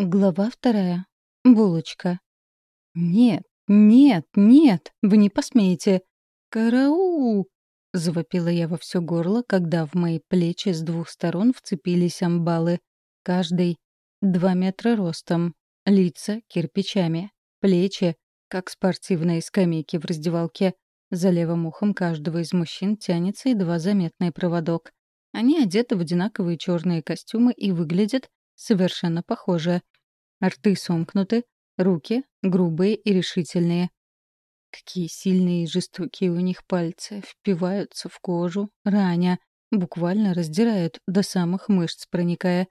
Глава вторая. Булочка. «Нет, нет, нет, вы не посмеете! Караул!» — завопила я во все горло, когда в мои плечи с двух сторон вцепились амбалы. Каждый два метра ростом, лица кирпичами, плечи, как спортивные скамейки в раздевалке. За левым ухом каждого из мужчин тянется едва заметный проводок. Они одеты в одинаковые черные костюмы и выглядят совершенно похожи. Рты сомкнуты, руки грубые и решительные. Какие сильные и жестокие у них пальцы, впиваются в кожу, раня, буквально раздирают до самых мышц проникая.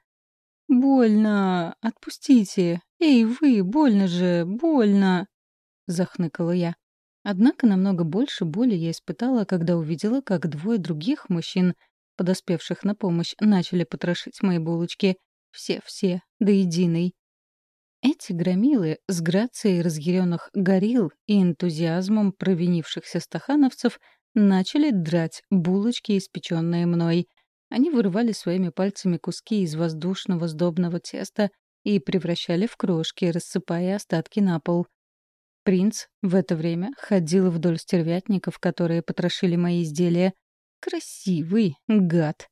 «Больно! Отпустите! Эй, вы, больно же, больно!» — захныкала я. Однако намного больше боли я испытала, когда увидела, как двое других мужчин, подоспевших на помощь, начали потрошить мои булочки. Все-все, до единой. Эти громилы с грацией разъяренных горилл и энтузиазмом провинившихся стахановцев начали драть булочки, испеченные мной. Они вырывали своими пальцами куски из воздушного сдобного теста и превращали в крошки, рассыпая остатки на пол. Принц в это время ходил вдоль стервятников, которые потрошили мои изделия. Красивый гад.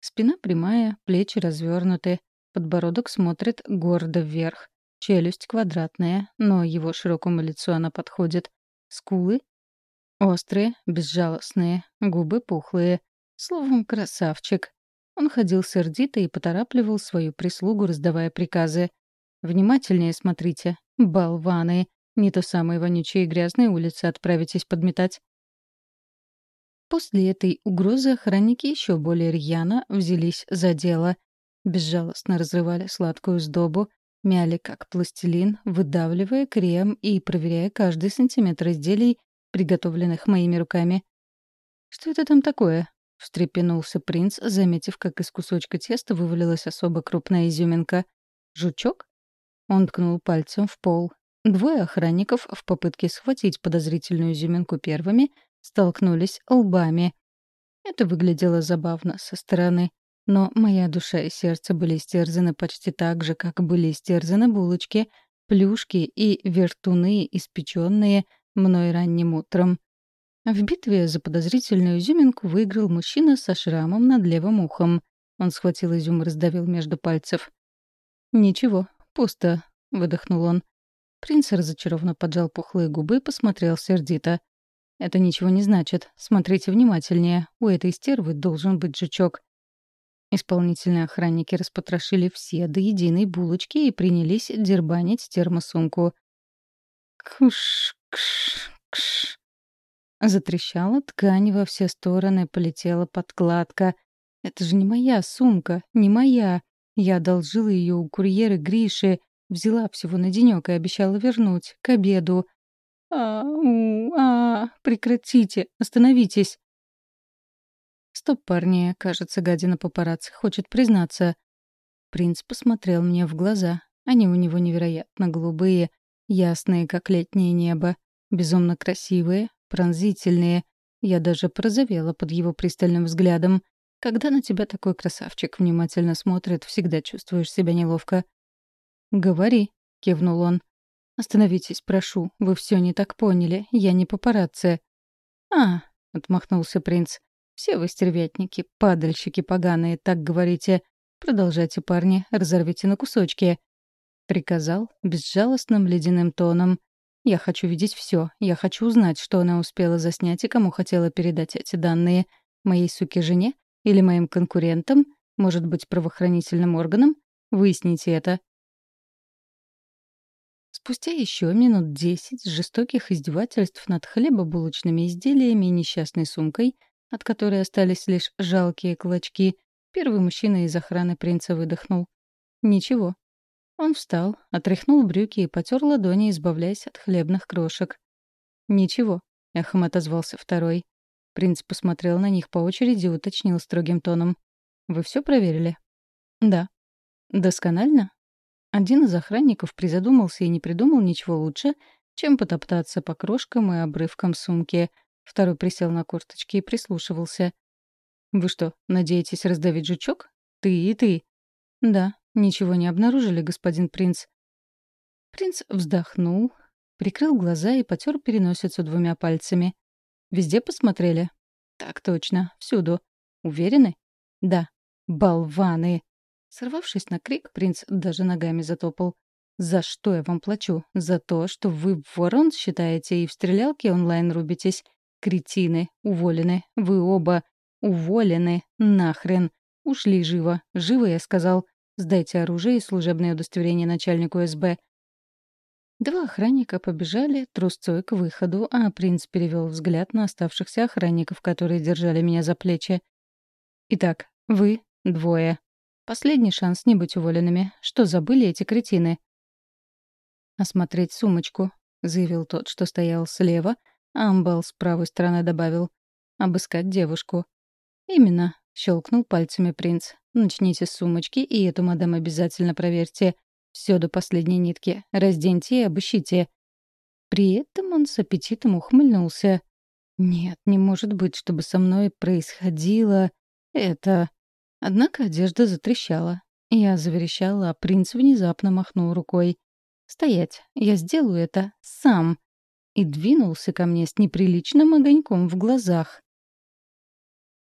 Спина прямая, плечи развернуты, Подбородок смотрит гордо вверх. Челюсть квадратная, но его широкому лицу она подходит. Скулы острые, безжалостные, губы пухлые. Словом, красавчик. Он ходил сердито и поторапливал свою прислугу, раздавая приказы. «Внимательнее смотрите, болваны. Не то самые вонючие и грязные улицы отправитесь подметать». После этой угрозы охранники еще более рьяно взялись за дело — безжалостно разрывали сладкую сдобу, мяли как пластилин, выдавливая крем и проверяя каждый сантиметр изделий, приготовленных моими руками. «Что это там такое?» — встрепенулся принц, заметив, как из кусочка теста вывалилась особо крупная изюминка. «Жучок?» Он ткнул пальцем в пол. Двое охранников в попытке схватить подозрительную изюминку первыми столкнулись лбами. Это выглядело забавно со стороны. Но моя душа и сердце были истерзаны почти так же, как были истерзаны булочки, плюшки и вертуны, испеченные мной ранним утром. В битве за подозрительную изюминку выиграл мужчина со шрамом над левым ухом. Он схватил изюм и раздавил между пальцев. «Ничего, пусто», — выдохнул он. Принц разочарованно поджал пухлые губы и посмотрел сердито. «Это ничего не значит. Смотрите внимательнее. У этой стервы должен быть жучок. Исполнительные охранники распотрошили все до единой булочки и принялись дербанить термосумку. «Кш, кш, кш!» Затрещала ткань во все стороны, полетела подкладка. «Это же не моя сумка, не моя. Я одолжила ее у курьера Гриши, взяла всего на денек и обещала вернуть, к обеду. А, у, а, прекратите, остановитесь!» «Стоп, парни, кажется, гадина папарацци хочет признаться». Принц посмотрел мне в глаза. Они у него невероятно голубые, ясные, как летнее небо, безумно красивые, пронзительные. Я даже прозовела под его пристальным взглядом. Когда на тебя такой красавчик внимательно смотрит, всегда чувствуешь себя неловко. «Говори», — кивнул он. «Остановитесь, прошу, вы все не так поняли, я не папарацци». «А», — отмахнулся принц, все вы стервятники, падальщики поганые, так говорите. Продолжайте, парни, разорвите на кусочки. Приказал безжалостным ледяным тоном. Я хочу видеть все. Я хочу узнать, что она успела заснять и кому хотела передать эти данные. Моей суке-жене? Или моим конкурентам? Может быть, правоохранительным органам? Выясните это. Спустя еще минут десять жестоких издевательств над хлебобулочными изделиями и несчастной сумкой — от которой остались лишь жалкие клочки, первый мужчина из охраны принца выдохнул. Ничего. Он встал, отряхнул брюки и потер ладони, избавляясь от хлебных крошек. «Ничего», — эхом отозвался второй. Принц посмотрел на них по очереди и уточнил строгим тоном. «Вы все проверили?» «Да». «Досконально?» Один из охранников призадумался и не придумал ничего лучше, чем потоптаться по крошкам и обрывкам сумки, Второй присел на корточки и прислушивался. «Вы что, надеетесь раздавить жучок? Ты и ты?» «Да, ничего не обнаружили, господин принц?» Принц вздохнул, прикрыл глаза и потер переносицу двумя пальцами. «Везде посмотрели?» «Так точно, всюду. Уверены?» «Да». «Болваны!» Сорвавшись на крик, принц даже ногами затопал. «За что я вам плачу? За то, что вы ворон считаете и в стрелялке онлайн рубитесь? Кретины, уволены. Вы оба уволены. Нахрен. Ушли живо. Живо, я сказал. Сдайте оружие и служебное удостоверение начальнику СБ. Два охранника побежали трусцой к выходу, а принц перевел взгляд на оставшихся охранников, которые держали меня за плечи. «Итак, вы двое. Последний шанс не быть уволенными. Что забыли эти кретины?» «Осмотреть сумочку», — заявил тот, что стоял слева, Амбал с правой стороны добавил. «Обыскать девушку». «Именно», — щелкнул пальцами принц. «Начните с сумочки, и эту мадам обязательно проверьте. Все до последней нитки. Разденьте и обыщите». При этом он с аппетитом ухмыльнулся. «Нет, не может быть, чтобы со мной происходило это...» Однако одежда затрещала. Я заверещала, а принц внезапно махнул рукой. «Стоять! Я сделаю это сам!» И двинулся ко мне с неприличным огоньком в глазах.